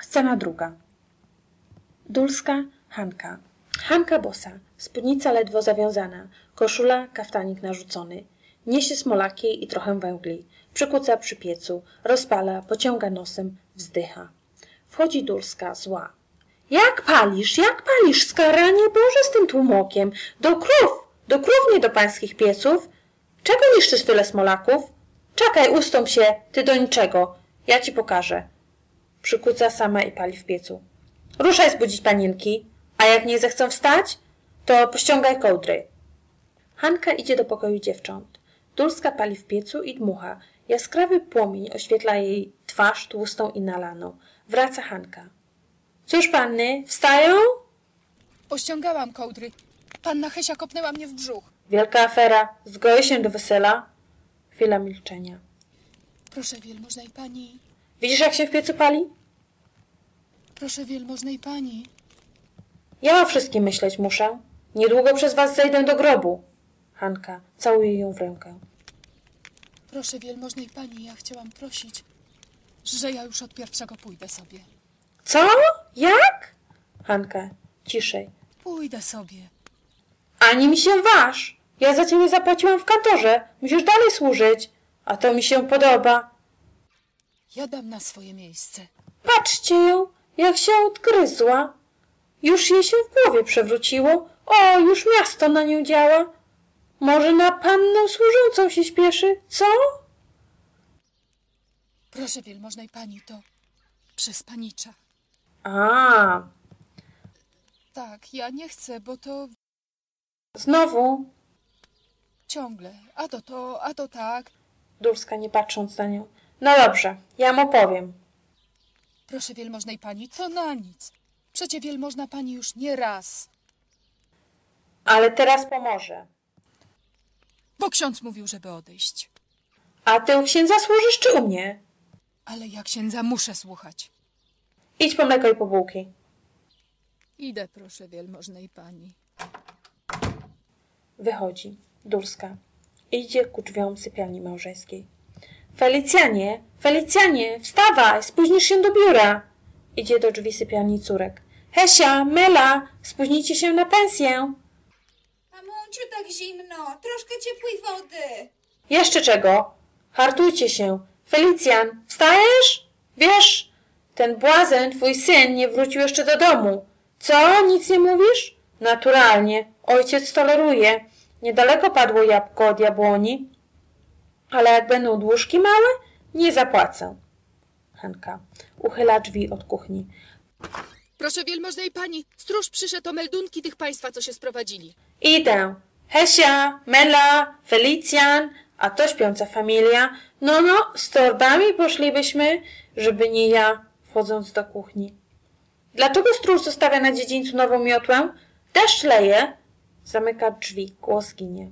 Scena druga. Dulska, Hanka. Hanka bosa, spódnica ledwo zawiązana, koszula, kaftanik narzucony. Niesie smolaki i trochę węgli. Przykuca przy piecu, rozpala, pociąga nosem, wzdycha. Wchodzi Dulska, zła. Jak palisz, jak palisz, skaranie Boże z tym tłumokiem? Do krów, do krów, nie do pańskich pieców. Czego niszczysz tyle smolaków? Czekaj, ustąp się, ty do niczego. Ja ci pokażę. Przykuca sama i pali w piecu. Ruszaj zbudzić panienki, a jak nie zechcą wstać, to pościągaj kołdry. Hanka idzie do pokoju dziewcząt. Dulska pali w piecu i dmucha. Jaskrawy płomień oświetla jej twarz tłustą i nalaną. Wraca Hanka. Cóż panny, wstają? Pościągałam kołdry. Panna Hesia kopnęła mnie w brzuch. Wielka afera. Zgoi się do wesela. Chwila milczenia. Proszę wielmożnej pani, Widzisz, jak się w piecu pali? proszę wielmożnej pani. Ja o wszystkim myśleć muszę. Niedługo przez was zejdę do grobu. Hanka całuje ją w rękę. Proszę wielmożnej pani, ja chciałam prosić, że ja już od pierwszego pójdę sobie. Co? Jak? Hanka, ciszej. Pójdę sobie. Ani mi się waż. Ja za ciebie zapłaciłam w kantorze. Musisz dalej służyć. A to mi się podoba. Ja dam na swoje miejsce. Patrzcie ją, jak się odgryzła. Już jej się w głowie przewróciło. O, już miasto na nią działa. Może na pannę służącą się śpieszy, co? Proszę wielmożnej pani, to przez panicza. A, Tak, ja nie chcę, bo to znowu. ciągle. A to to, a to tak. Dulska nie patrząc na nią. No dobrze, ja mu powiem. Proszę wielmożnej pani, to na nic. Przecie wielmożna pani już nie raz. Ale teraz pomoże. Bo ksiądz mówił, żeby odejść. A ty u księdza służysz czy u mnie? Ale ja księdza muszę słuchać. Idź po mleko i po bułki. Idę, proszę wielmożnej pani. Wychodzi. Dulska. Idzie ku drzwiom sypialni małżeńskiej. Felicjanie, Felicjanie, wstawaj, spóźnisz się do biura. Idzie do drzwi sypialni córek. Hesia, Mela, spóźnicie się na pensję. Mamunciu, tak zimno. Troszkę ciepłej wody. Jeszcze czego? Hartujcie się. Felicjan, wstajesz? Wiesz, ten błazen, twój syn, nie wrócił jeszcze do domu. Co? Nic nie mówisz? Naturalnie. Ojciec toleruje. Niedaleko padło jabłko od jabłoni. Ale jak będą dłużki małe, nie zapłacę. Hanka uchyla drzwi od kuchni. Proszę wielmożnej pani, stróż przyszedł o meldunki tych państwa, co się sprowadzili. Idę. Hesia, Mela, Felicjan, a to śpiąca familia. No, no, z torbami poszlibyśmy, żeby nie ja, wchodząc do kuchni. Dlaczego stróż zostawia na dziedzińcu nową miotłę? Deszcz leje. Zamyka drzwi, głos ginie.